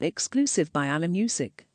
Exclusive by Alan Music.